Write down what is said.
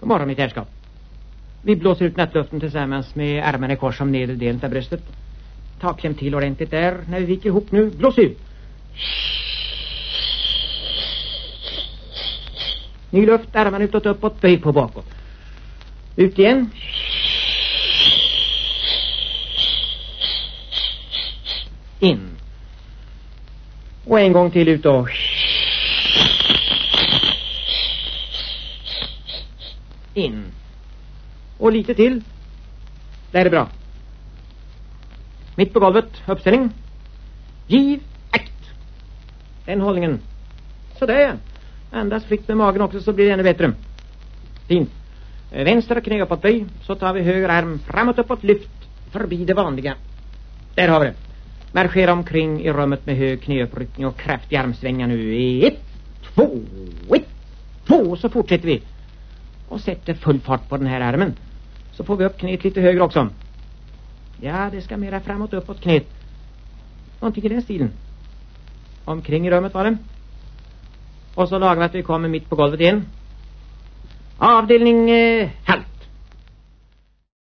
God morgon mitt herrskap. Vi blåser ut nattluften tillsammans med armarna i kors om nedre delen av bröstet. Ta kläm till ordentligt där när vi viker ihop nu. Blås ut. Ny luft, armarna utåt, uppåt, böj på bakåt. Ut igen. In. Och en gång till ut och... In. Och lite till. Där är bra. Mitt på golvet, uppställning. Giv, akt. Den hållningen. Sådär. Andas fritt med magen också så blir det ännu bättre. Fint. Eh, Vänster knä uppåt böj. Så tar vi höger arm framåt uppåt lyft. Förbi det vanliga. Där har vi det. Marschera omkring i rummet med hög knäuppryckning och kraftig armsvänga nu. Ett, två, ett, två. Så fortsätter vi. Och sätter full fart på den här armen. Så får vi upp knät lite högre också. Ja, det ska mera framåt uppåt knät. Någonting i den stilen. Omkring i rummet var det. Och så lagom att vi kommer mitt på golvet igen. Avdelning eh, halt.